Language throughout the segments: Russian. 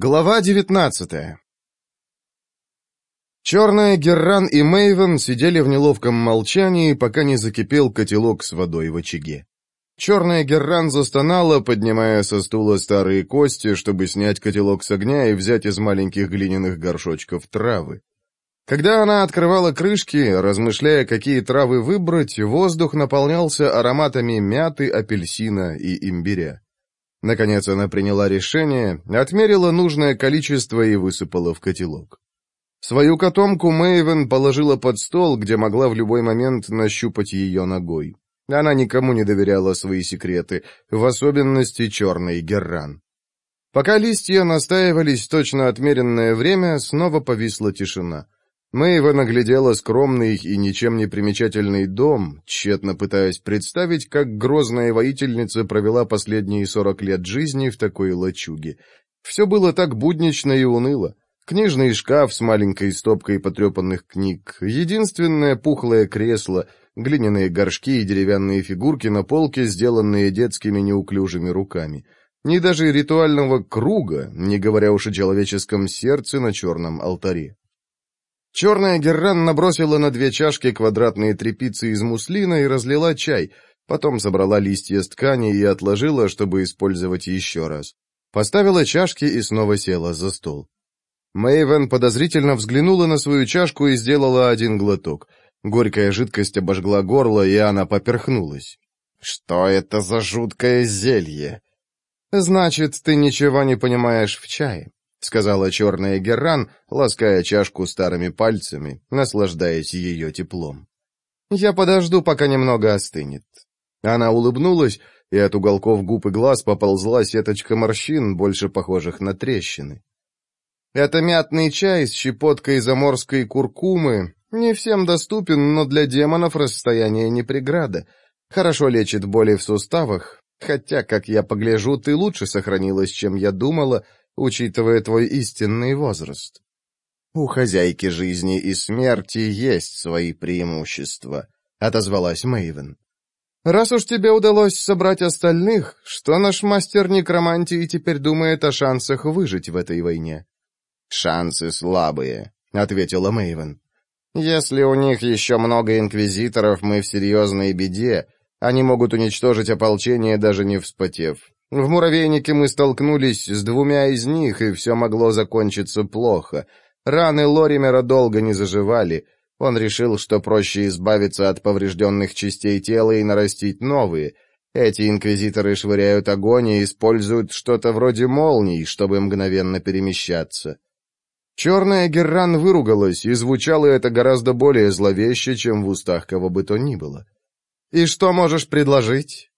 Глава 19 Черная Герран и Мэйвен сидели в неловком молчании, пока не закипел котелок с водой в очаге. Черная Герран застонала, поднимая со стула старые кости, чтобы снять котелок с огня и взять из маленьких глиняных горшочков травы. Когда она открывала крышки, размышляя, какие травы выбрать, воздух наполнялся ароматами мяты, апельсина и имбиря. Наконец она приняла решение, отмерила нужное количество и высыпала в котелок. Свою котомку Мэйвен положила под стол, где могла в любой момент нащупать ее ногой. Она никому не доверяла свои секреты, в особенности черный герран. Пока листья настаивались точно отмеренное время, снова повисла тишина — мы наглядела скромный и ничем не примечательный дом, тщетно пытаясь представить, как грозная воительница провела последние сорок лет жизни в такой лачуге. Все было так буднично и уныло. Книжный шкаф с маленькой стопкой потрепанных книг, единственное пухлое кресло, глиняные горшки и деревянные фигурки на полке, сделанные детскими неуклюжими руками. Ни даже ритуального круга, не говоря уж о человеческом сердце на черном алтаре. Черная Герран набросила на две чашки квадратные трепицы из муслина и разлила чай, потом собрала листья с ткани и отложила, чтобы использовать еще раз. Поставила чашки и снова села за стол. Мэйвен подозрительно взглянула на свою чашку и сделала один глоток. Горькая жидкость обожгла горло, и она поперхнулась. «Что это за жуткое зелье?» «Значит, ты ничего не понимаешь в чае», — сказала черная Герран, лаская чашку старыми пальцами, наслаждаясь ее теплом. «Я подожду, пока немного остынет». Она улыбнулась, и от уголков губ и глаз поползла сеточка морщин, больше похожих на трещины. «Это мятный чай с щепоткой заморской куркумы. Не всем доступен, но для демонов расстояние не преграда. Хорошо лечит боли в суставах, хотя, как я погляжу, ты лучше сохранилась, чем я думала, учитывая твой истинный возраст. У хозяйки жизни и смерти есть свои преимущества, отозвалась Мэйвен. Раз уж тебе удалось собрать остальных, что наш мастер некромантии теперь думает о шансах выжить в этой войне? Шансы слабые, ответила Мэйвен. Если у них еще много инквизиторов, мы в серьезной беде. Они могут уничтожить ополчение, даже не вспотев. В муравейнике мы столкнулись с двумя из них, и все могло закончиться плохо. Раны Лоримера долго не заживали. Он решил, что проще избавиться от поврежденных частей тела и нарастить новые. Эти инквизиторы швыряют огонь и используют что-то вроде молний, чтобы мгновенно перемещаться. Черная Герран выругалась, и звучало это гораздо более зловеще, чем в устах кого бы то ни было. «И что можешь предложить?»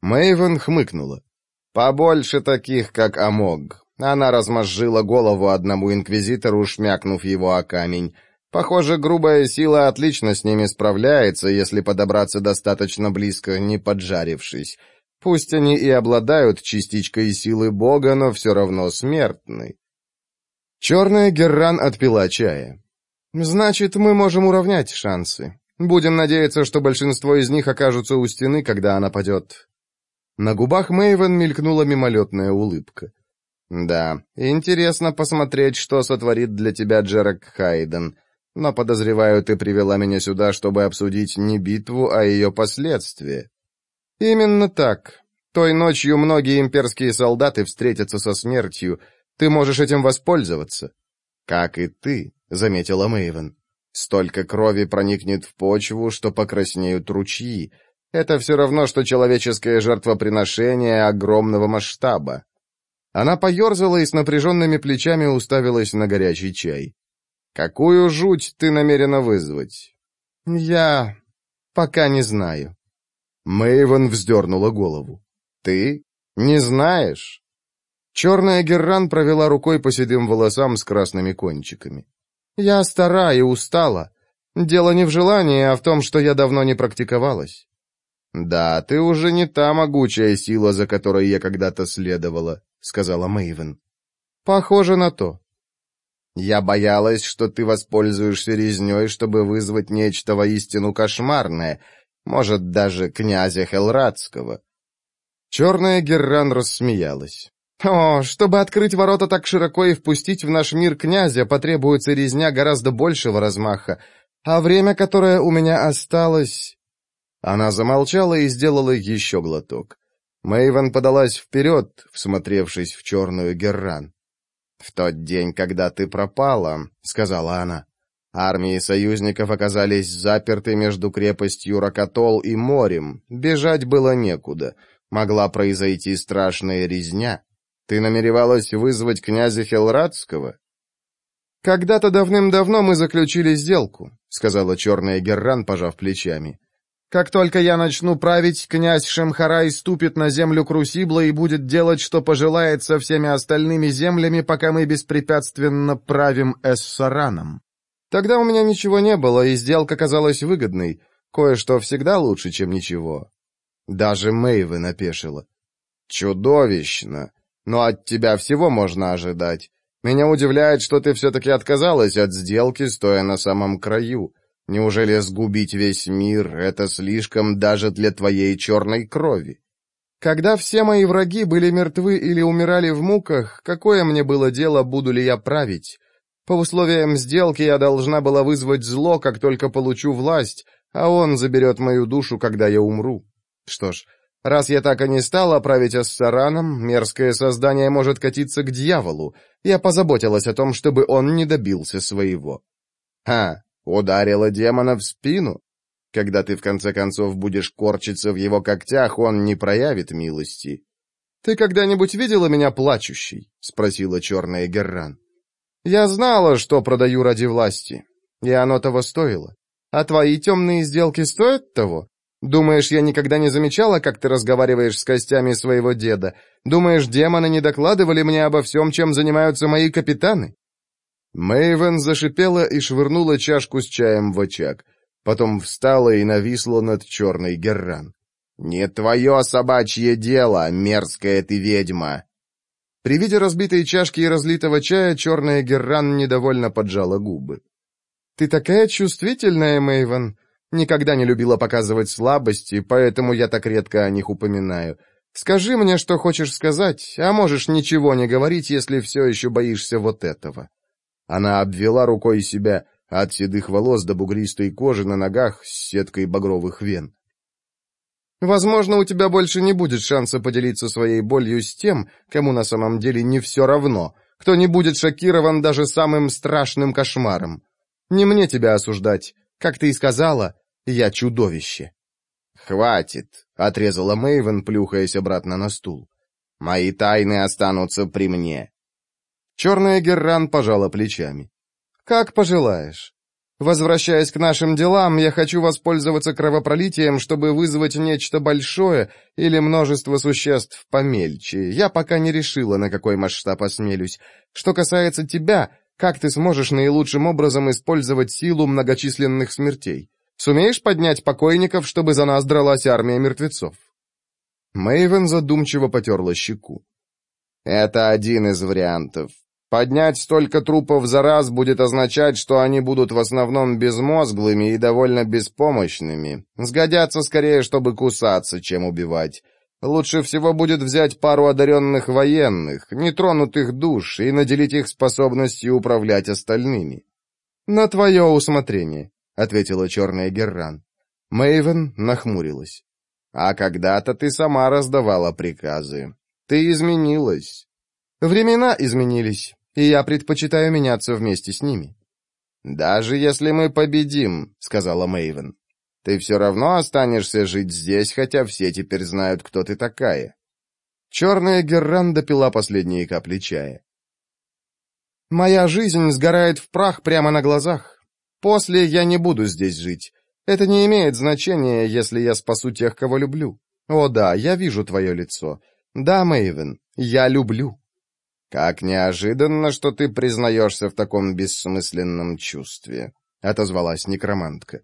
Мэйвен хмыкнула. Побольше таких, как Амог. Она размозжила голову одному инквизитору, шмякнув его о камень. Похоже, грубая сила отлично с ними справляется, если подобраться достаточно близко, не поджарившись. Пусть они и обладают частичкой силы бога, но все равно смертны. Черная Герран отпила чая. «Значит, мы можем уравнять шансы. Будем надеяться, что большинство из них окажутся у стены, когда она падет. На губах Мэйвен мелькнула мимолетная улыбка. «Да, интересно посмотреть, что сотворит для тебя Джерак Хайден. Но, подозреваю, ты привела меня сюда, чтобы обсудить не битву, а ее последствия». «Именно так. Той ночью многие имперские солдаты встретятся со смертью. Ты можешь этим воспользоваться». «Как и ты», — заметила Мэйвен. «Столько крови проникнет в почву, что покраснеют ручьи. Это все равно, что человеческое жертвоприношение огромного масштаба. Она поерзала и с напряженными плечами уставилась на горячий чай. «Какую жуть ты намерена вызвать?» «Я... пока не знаю». Мэйвен вздернула голову. «Ты? Не знаешь?» Черная Герран провела рукой по седым волосам с красными кончиками. «Я стара и устала. Дело не в желании, а в том, что я давно не практиковалась. «Да, ты уже не та могучая сила, за которой я когда-то следовала», — сказала Мэйвен. «Похоже на то». «Я боялась, что ты воспользуешься резней, чтобы вызвать нечто воистину кошмарное, может, даже князя Хелрадского». Черная Герран рассмеялась. «О, чтобы открыть ворота так широко и впустить в наш мир князя, потребуется резня гораздо большего размаха, а время, которое у меня осталось...» Она замолчала и сделала еще глоток. Мэйвен подалась вперед, всмотревшись в черную Герран. «В тот день, когда ты пропала», — сказала она, — «армии союзников оказались заперты между крепостью Рокотол и морем. Бежать было некуда. Могла произойти страшная резня. Ты намеревалась вызвать князя Хелрадского?» «Когда-то давным-давно мы заключили сделку», — сказала черная Герран, пожав плечами. Как только я начну править, князь Шемхарай ступит на землю Крусибла и будет делать, что пожелает со всеми остальными землями, пока мы беспрепятственно правим Эссараном. Тогда у меня ничего не было, и сделка казалась выгодной. Кое-что всегда лучше, чем ничего. Даже Мэйвы напешила. Чудовищно. Но от тебя всего можно ожидать. Меня удивляет, что ты все-таки отказалась от сделки, стоя на самом краю. Неужели сгубить весь мир — это слишком даже для твоей черной крови? Когда все мои враги были мертвы или умирали в муках, какое мне было дело, буду ли я править? По условиям сделки я должна была вызвать зло, как только получу власть, а он заберет мою душу, когда я умру. Что ж, раз я так и не стала править Ассараном, мерзкое создание может катиться к дьяволу. Я позаботилась о том, чтобы он не добился своего. Ха, ударила демона в спину. Когда ты в конце концов будешь корчиться в его когтях, он не проявит милости. «Ты когда-нибудь видела меня плачущей?» — спросила черная Герран. «Я знала, что продаю ради власти, и оно того стоило. А твои темные сделки стоят того? Думаешь, я никогда не замечала, как ты разговариваешь с костями своего деда? Думаешь, демоны не докладывали мне обо всем, чем занимаются мои капитаны?» Мэйвен зашипела и швырнула чашку с чаем в очаг. Потом встала и нависла над черной Герран. «Не твое собачье дело, мерзкая ты ведьма!» При виде разбитой чашки и разлитого чая черная Герран недовольно поджала губы. «Ты такая чувствительная, Мэйвен. Никогда не любила показывать слабости, поэтому я так редко о них упоминаю. Скажи мне, что хочешь сказать, а можешь ничего не говорить, если все еще боишься вот этого». Она обвела рукой себя от седых волос до бугристой кожи на ногах с сеткой багровых вен. «Возможно, у тебя больше не будет шанса поделиться своей болью с тем, кому на самом деле не все равно, кто не будет шокирован даже самым страшным кошмаром. Не мне тебя осуждать. Как ты и сказала, я чудовище». «Хватит», — отрезала Мэйвен, плюхаясь обратно на стул. «Мои тайны останутся при мне. Черная Герран пожала плечами. «Как пожелаешь. Возвращаясь к нашим делам, я хочу воспользоваться кровопролитием, чтобы вызвать нечто большое или множество существ помельче. Я пока не решила, на какой масштаб осмелюсь. Что касается тебя, как ты сможешь наилучшим образом использовать силу многочисленных смертей? Сумеешь поднять покойников, чтобы за нас дралась армия мертвецов?» Мэйвен задумчиво потерла щеку. Это один из вариантов. Поднять столько трупов за раз будет означать, что они будут в основном безмозглыми и довольно беспомощными. Сгодятся скорее, чтобы кусаться, чем убивать. Лучше всего будет взять пару одаренных военных, нетронутых душ, и наделить их способностью управлять остальными. «На твое усмотрение», — ответила черная Герран. Мэйвен нахмурилась. «А когда-то ты сама раздавала приказы. Ты изменилась. Времена изменились, и я предпочитаю меняться вместе с ними. Даже если мы победим, сказала Мэйвен. Ты все равно останешься жить здесь, хотя все теперь знают, кто ты такая. Черная Герран пила последние капли чая. «Моя жизнь сгорает в прах прямо на глазах. После я не буду здесь жить. Это не имеет значения, если я спасу тех, кого люблю. О да, я вижу твое лицо. «Да, Мэйвен, я люблю». «Как неожиданно, что ты признаешься в таком бессмысленном чувстве», — отозвалась некромантка.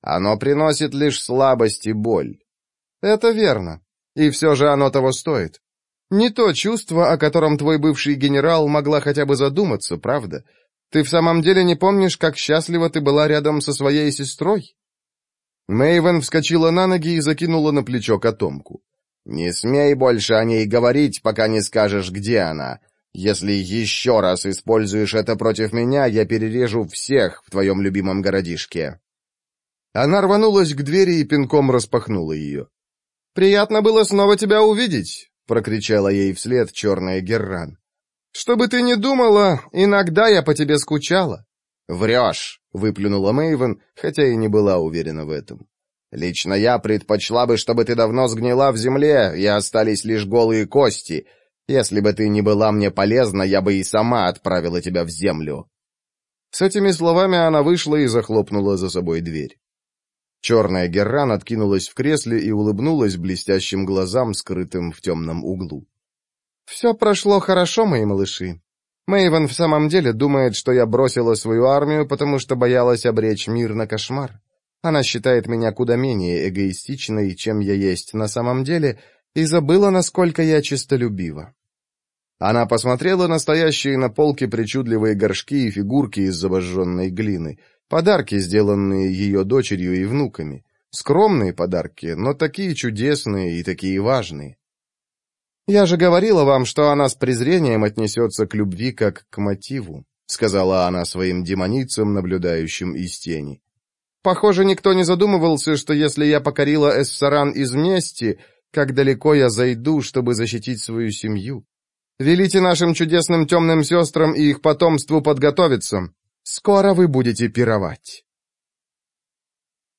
«Оно приносит лишь слабость и боль». «Это верно. И все же оно того стоит. Не то чувство, о котором твой бывший генерал могла хотя бы задуматься, правда? Ты в самом деле не помнишь, как счастлива ты была рядом со своей сестрой?» Мэйвен вскочила на ноги и закинула на плечо котомку. Не смей больше о ней говорить, пока не скажешь, где она. Если еще раз используешь это против меня, я перережу всех в твоем любимом городишке». Она рванулась к двери и пинком распахнула ее. «Приятно было снова тебя увидеть», — прокричала ей вслед черная Герран. «Чтобы ты не думала, иногда я по тебе скучала». «Врешь», — выплюнула Мэйвен, хотя и не была уверена в этом. Лично я предпочла бы, чтобы ты давно сгнила в земле, и остались лишь голые кости. Если бы ты не была мне полезна, я бы и сама отправила тебя в землю». С этими словами она вышла и захлопнула за собой дверь. Черная Герран откинулась в кресле и улыбнулась блестящим глазам, скрытым в темном углу. «Все прошло хорошо, мои малыши. Мэйвен в самом деле думает, что я бросила свою армию, потому что боялась обречь мир на кошмар. Она считает меня куда менее эгоистичной, чем я есть на самом деле, и забыла, насколько я честолюбива. Она посмотрела на стоящие на полке причудливые горшки и фигурки из забожженной глины, подарки, сделанные ее дочерью и внуками. Скромные подарки, но такие чудесные и такие важные. «Я же говорила вам, что она с презрением отнесется к любви как к мотиву», сказала она своим демоницам, наблюдающим из тени. Похоже, никто не задумывался, что если я покорила Эссаран из мести, как далеко я зайду, чтобы защитить свою семью. Велите нашим чудесным темным сестрам и их потомству подготовиться. Скоро вы будете пировать.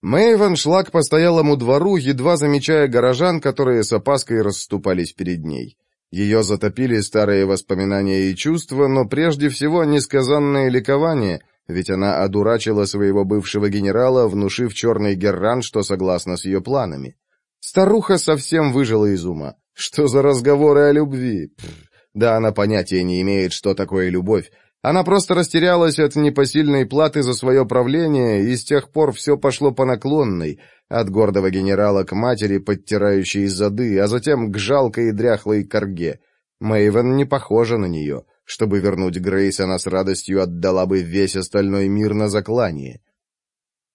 Мэйвен шла к постоялому двору, едва замечая горожан, которые с опаской расступались перед ней. Ее затопили старые воспоминания и чувства, но прежде всего несказанное ликование — ведь она одурачила своего бывшего генерала, внушив черный Герран, что согласна с ее планами. Старуха совсем выжила из ума. Что за разговоры о любви? Пфф. Да она понятия не имеет, что такое любовь. Она просто растерялась от непосильной платы за свое правление, и с тех пор все пошло по наклонной, от гордого генерала к матери, подтирающей зады, а затем к жалкой и дряхлой корге. Мэйвен не похожа на нее. Чтобы вернуть Грейс, она с радостью отдала бы весь остальной мир на заклание.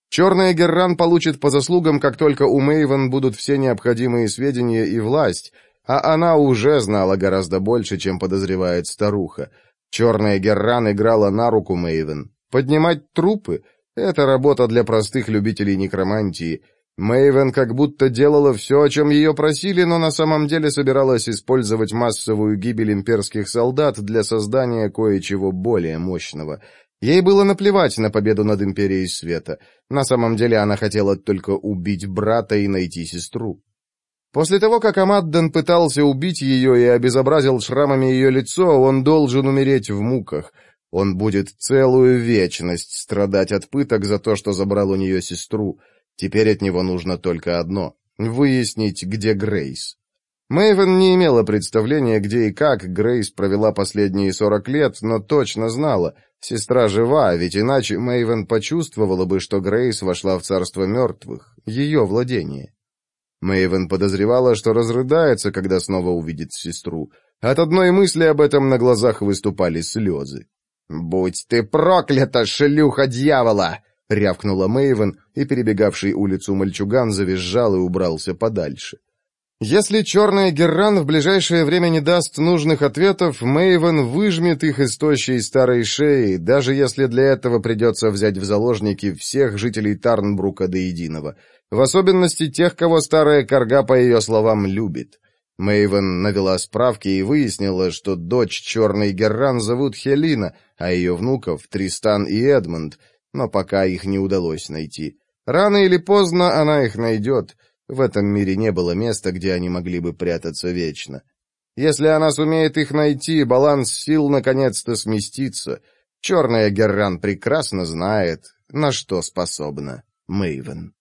Черная Герран получит по заслугам, как только у Мэйвен будут все необходимые сведения и власть, а она уже знала гораздо больше, чем подозревает старуха. Черная Герран играла на руку Мэйвен. Поднимать трупы — это работа для простых любителей некромантии — Мэйвен как будто делала все, о чем ее просили, но на самом деле собиралась использовать массовую гибель имперских солдат для создания кое-чего более мощного. Ей было наплевать на победу над Империей Света. На самом деле она хотела только убить брата и найти сестру. После того, как Амадден пытался убить ее и обезобразил шрамами ее лицо, он должен умереть в муках. Он будет целую вечность страдать от пыток за то, что забрал у нее сестру. Теперь от него нужно только одно — выяснить, где Грейс. Мэйвен не имела представления, где и как Грейс провела последние 40 лет, но точно знала, сестра жива, ведь иначе Мэйвен почувствовала бы, что Грейс вошла в царство мертвых, ее владение. Мэйвен подозревала, что разрыдается, когда снова увидит сестру. От одной мысли об этом на глазах выступали слезы. «Будь ты проклята, шлюха дьявола!» — рявкнула Мэйвен, и перебегавший улицу мальчуган завизжал и убрался подальше. Если черная Герран в ближайшее время не даст нужных ответов, Мэйвен выжмет их из тощей старой шеи, даже если для этого придется взять в заложники всех жителей Тарнбрука до единого, в особенности тех, кого старая корга, по ее словам, любит. Мэйвен навела справки и выяснила, что дочь черной Герран зовут Хелина, а ее внуков — Тристан и Эдмонд — но пока их не удалось найти. Рано или поздно она их найдет. В этом мире не было места, где они могли бы прятаться вечно. Если она сумеет их найти, баланс сил наконец-то сместится. Черная Герран прекрасно знает, на что способна Мэйвен.